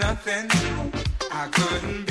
nothing. I couldn't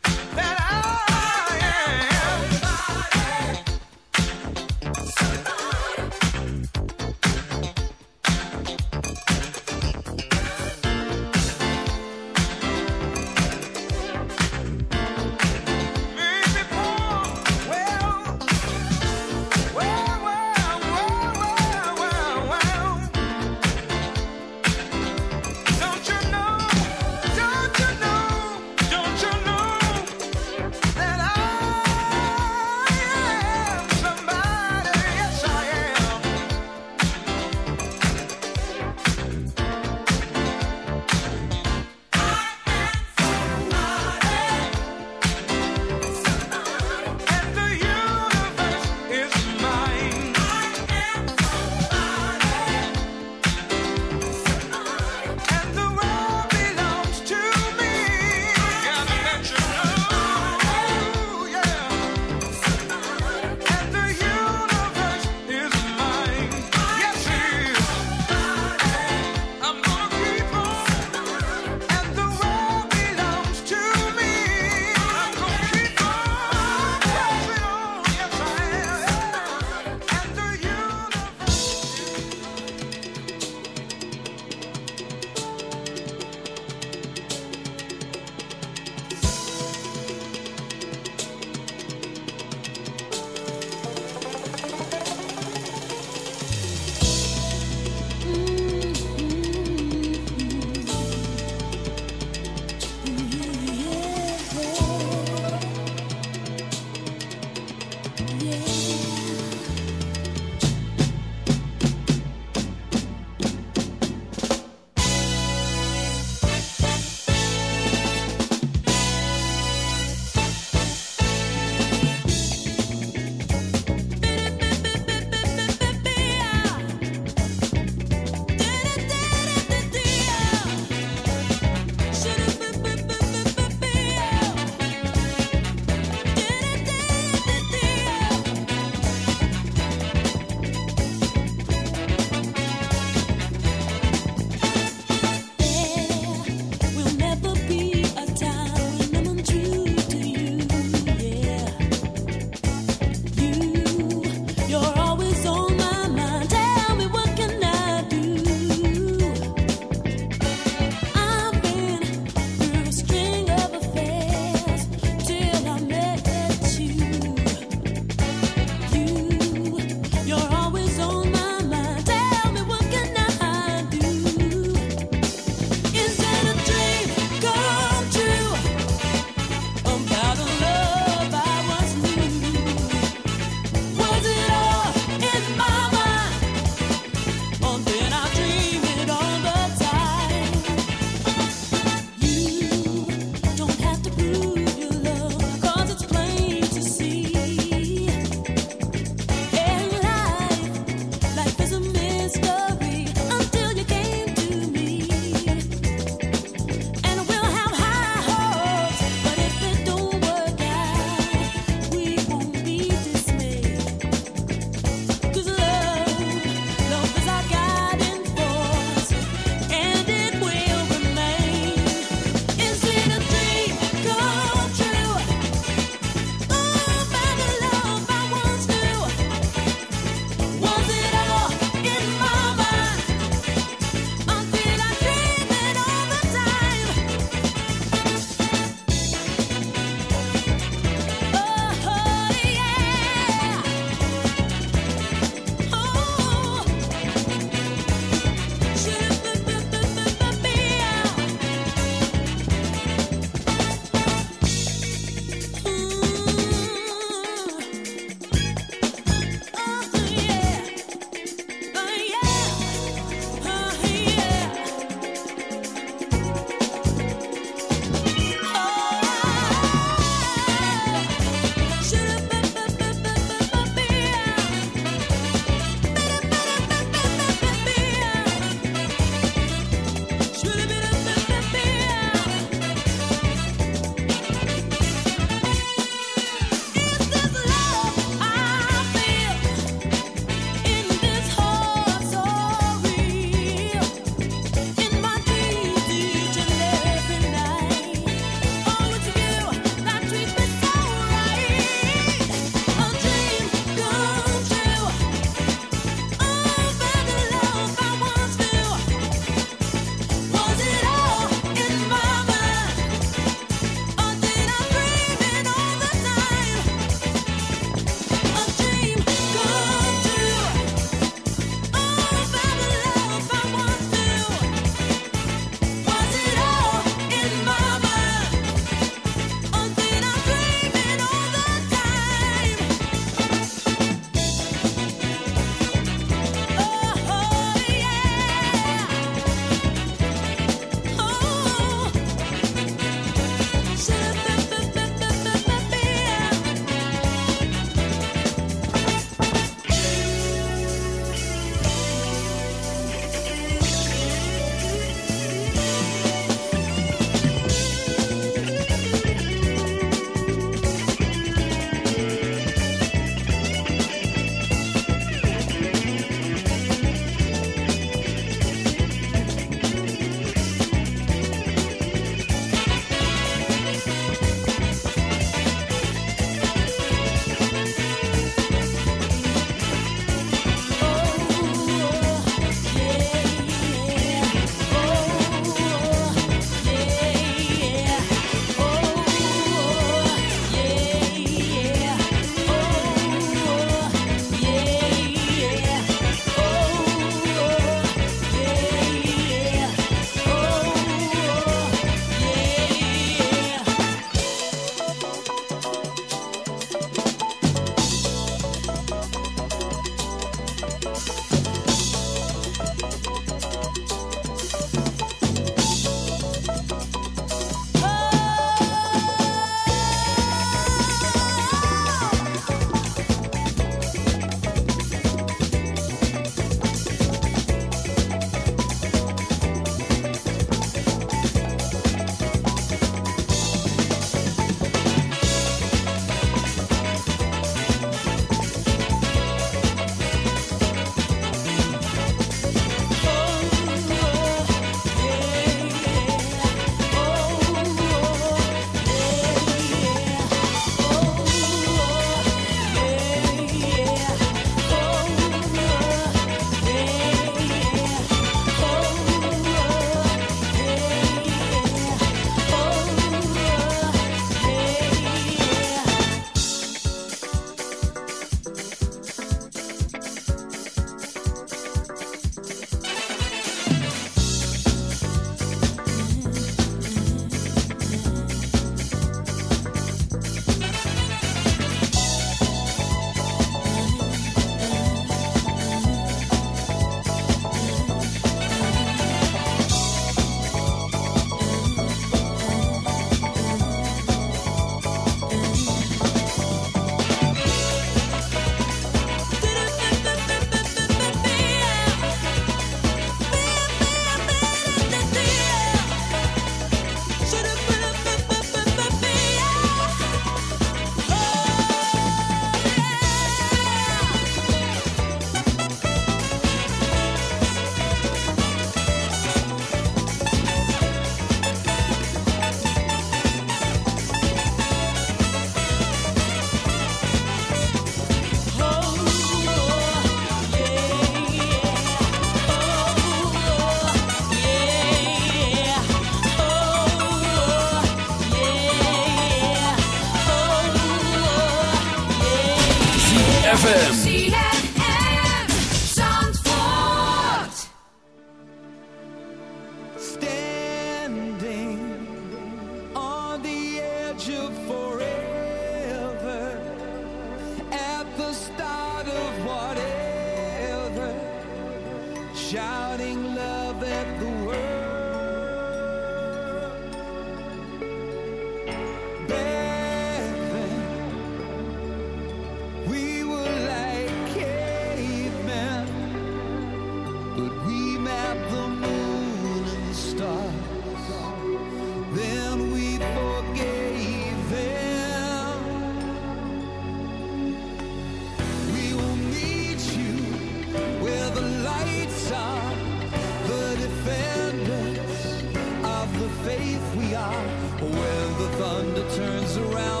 thunder turns around.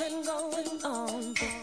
nothing going on.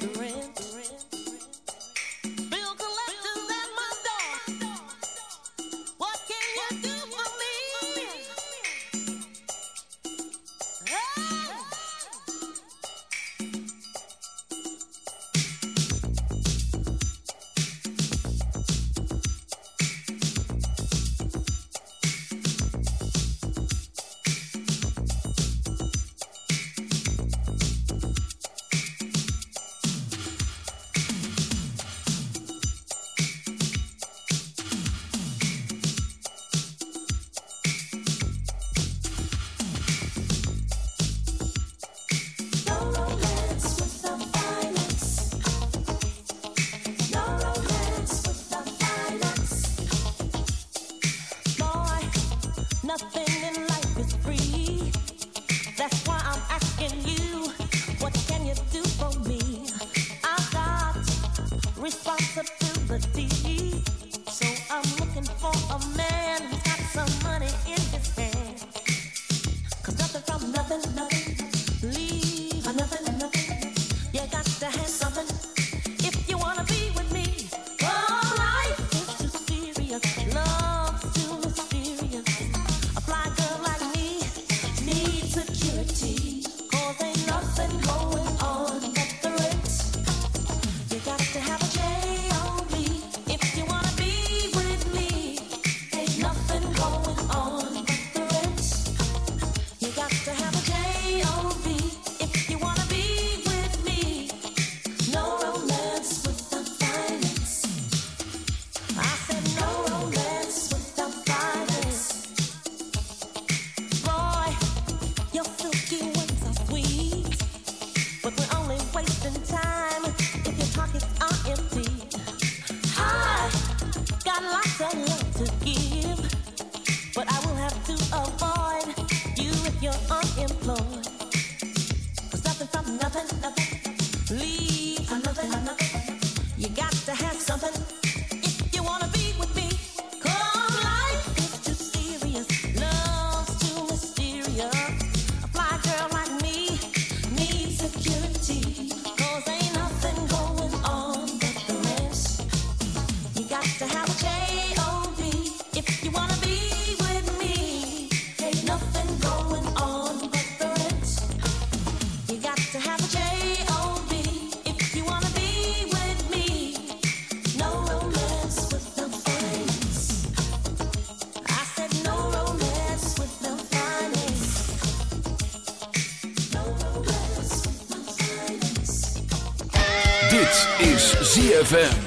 ZFM.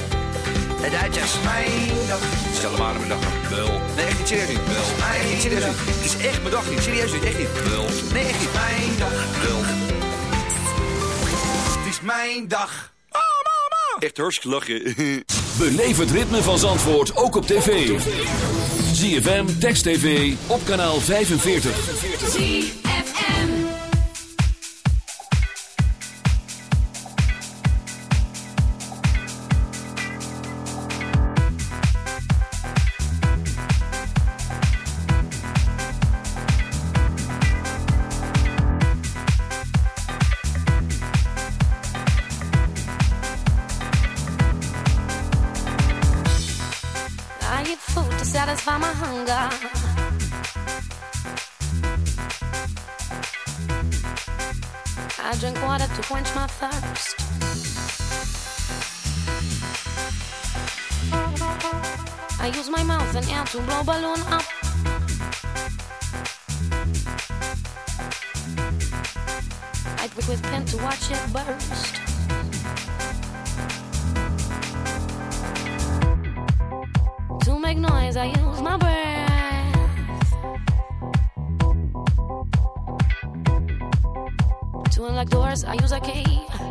De Duitsers. Mijn dag, Stel hem maar aan mijn dag. Wel. nee echt niet serieus niet. Wel. Mijn Echt niet serieus dag. niet. Het is echt mijn dag niet, serieus niet, echt niet. Wel. Nee, echt niet. Mijn dag. Wel. Het is mijn dag. Echt hartstikke lachen. Beleef het ritme van Zandvoort ook op tv. ZFM, Text TV, op kanaal 45. believe.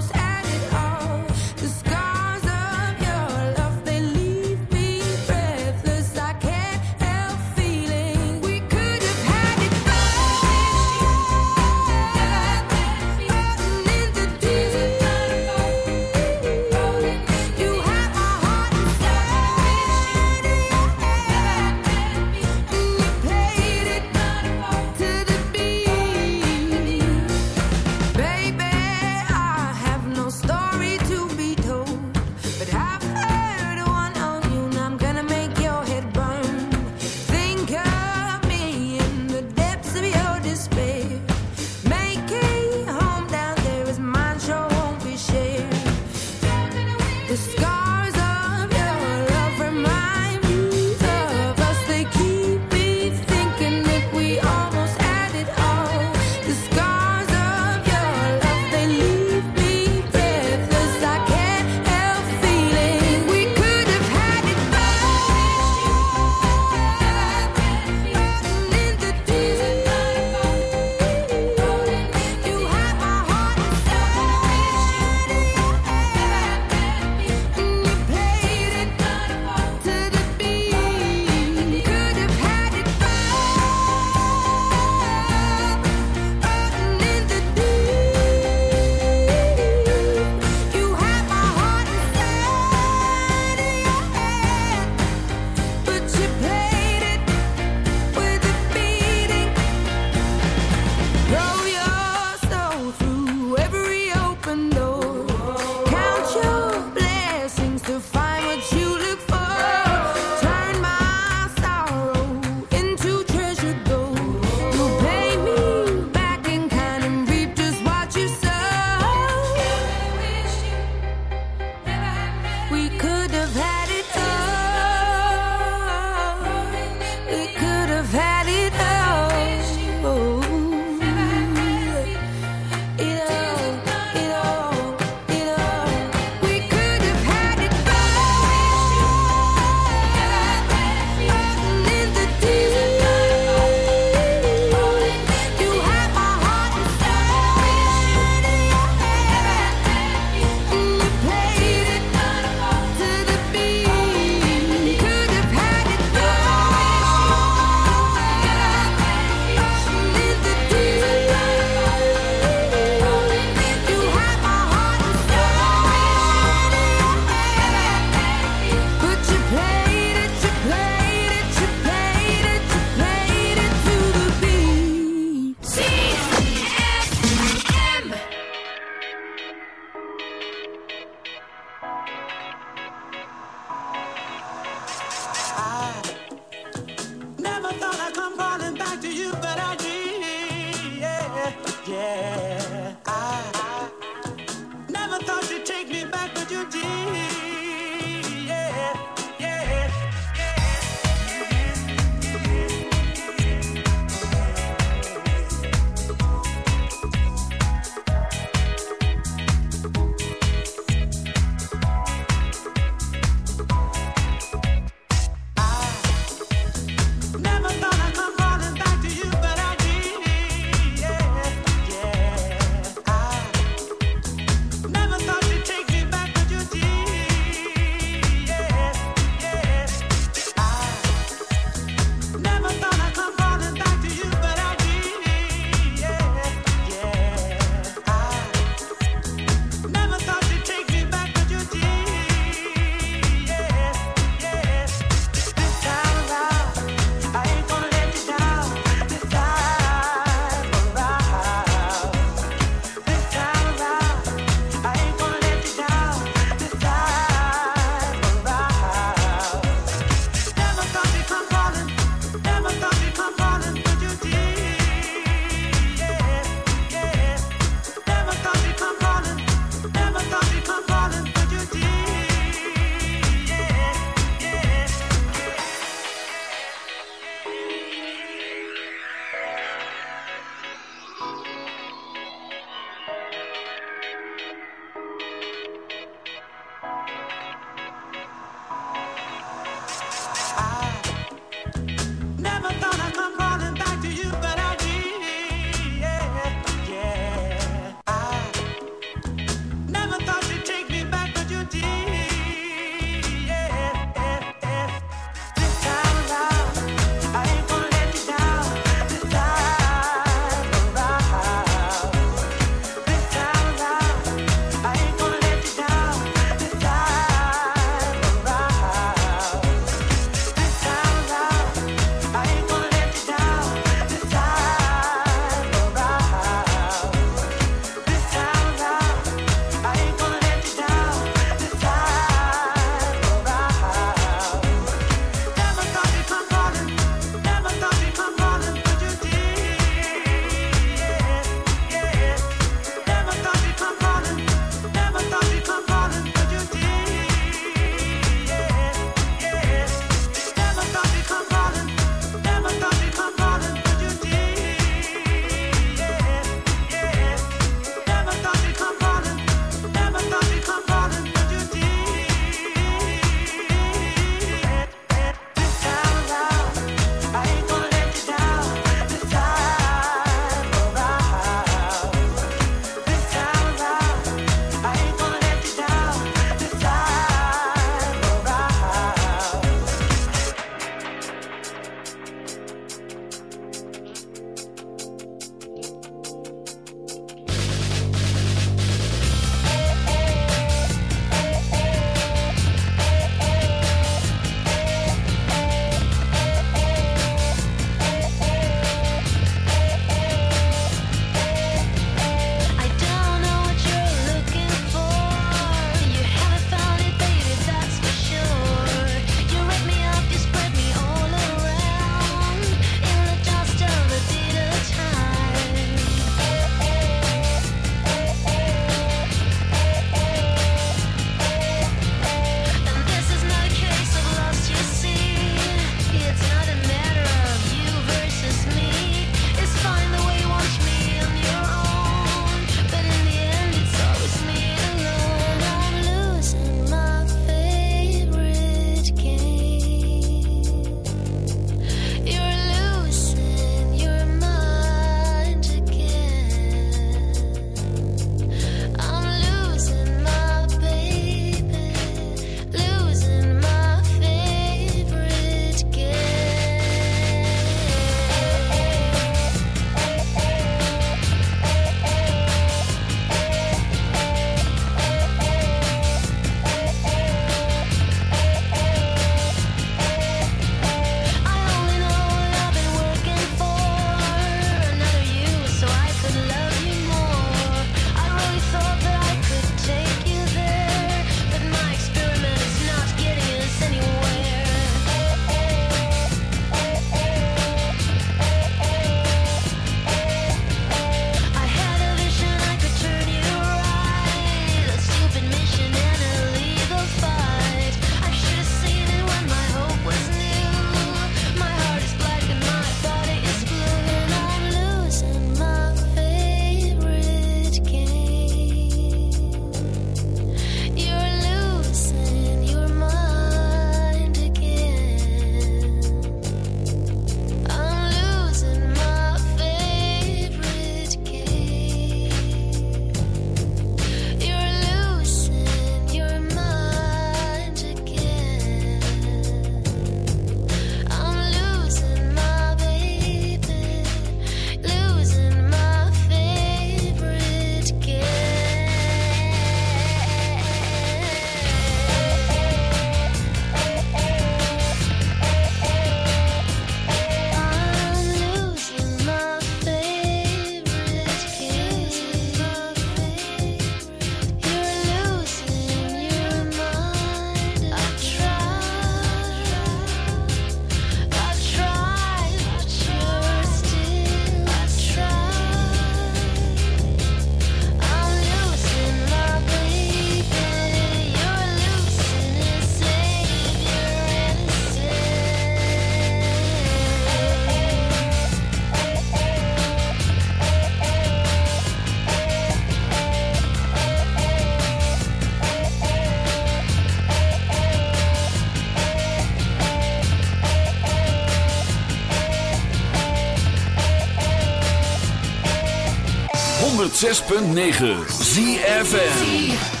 106.9 ZFN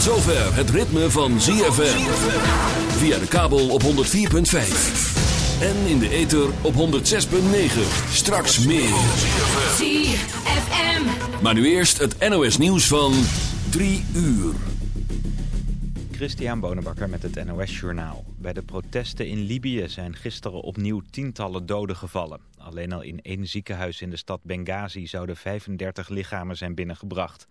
Tot zover het ritme van ZFM. Via de kabel op 104.5. En in de ether op 106.9. Straks meer. ZFM. Maar nu eerst het NOS nieuws van 3 uur. Christian Bonenbakker met het NOS Journaal. Bij de protesten in Libië zijn gisteren opnieuw tientallen doden gevallen. Alleen al in één ziekenhuis in de stad Benghazi zouden 35 lichamen zijn binnengebracht.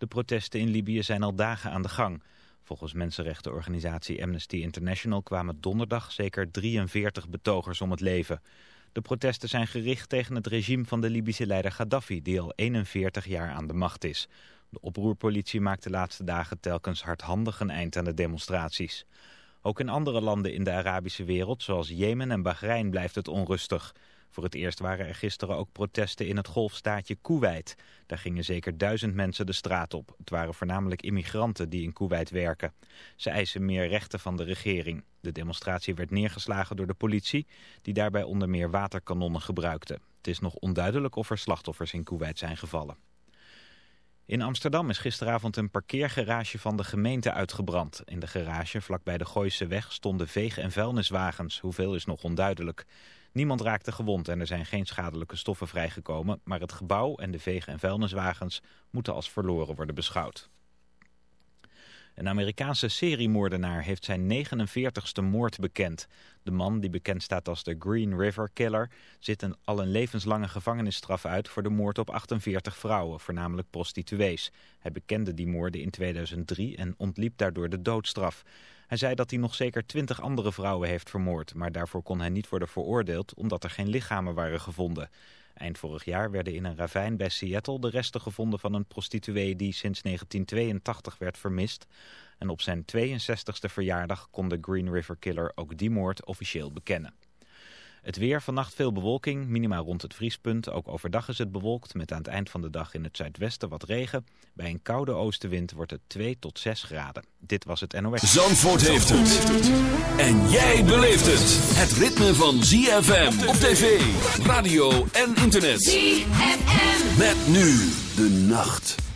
De protesten in Libië zijn al dagen aan de gang. Volgens mensenrechtenorganisatie Amnesty International kwamen donderdag zeker 43 betogers om het leven. De protesten zijn gericht tegen het regime van de Libische leider Gaddafi, die al 41 jaar aan de macht is. De oproerpolitie maakt de laatste dagen telkens hardhandig een eind aan de demonstraties. Ook in andere landen in de Arabische wereld, zoals Jemen en Bahrein, blijft het onrustig. Voor het eerst waren er gisteren ook protesten in het golfstaatje Kuwait. Daar gingen zeker duizend mensen de straat op. Het waren voornamelijk immigranten die in Kuwait werken. Ze eisen meer rechten van de regering. De demonstratie werd neergeslagen door de politie, die daarbij onder meer waterkanonnen gebruikte. Het is nog onduidelijk of er slachtoffers in Kuwait zijn gevallen. In Amsterdam is gisteravond een parkeergarage van de gemeente uitgebrand. In de garage vlakbij de Gooise weg stonden veeg- en vuilniswagens. Hoeveel is nog onduidelijk. Niemand raakte gewond en er zijn geen schadelijke stoffen vrijgekomen... maar het gebouw en de veeg- en vuilniswagens moeten als verloren worden beschouwd. Een Amerikaanse seriemoordenaar heeft zijn 49ste moord bekend. De man, die bekend staat als de Green River Killer, zit een, al een levenslange gevangenisstraf uit voor de moord op 48 vrouwen, voornamelijk prostituees. Hij bekende die moorden in 2003 en ontliep daardoor de doodstraf. Hij zei dat hij nog zeker 20 andere vrouwen heeft vermoord, maar daarvoor kon hij niet worden veroordeeld omdat er geen lichamen waren gevonden. Eind vorig jaar werden in een ravijn bij Seattle de resten gevonden van een prostituee die sinds 1982 werd vermist. En op zijn 62e verjaardag kon de Green River Killer ook die moord officieel bekennen. Het weer, vannacht veel bewolking, minima rond het vriespunt. Ook overdag is het bewolkt, met aan het eind van de dag in het zuidwesten wat regen. Bij een koude oostenwind wordt het 2 tot 6 graden. Dit was het NOS. Zandvoort heeft het. En jij beleeft het. Het ritme van ZFM op tv, radio en internet. ZFM. Met nu de nacht.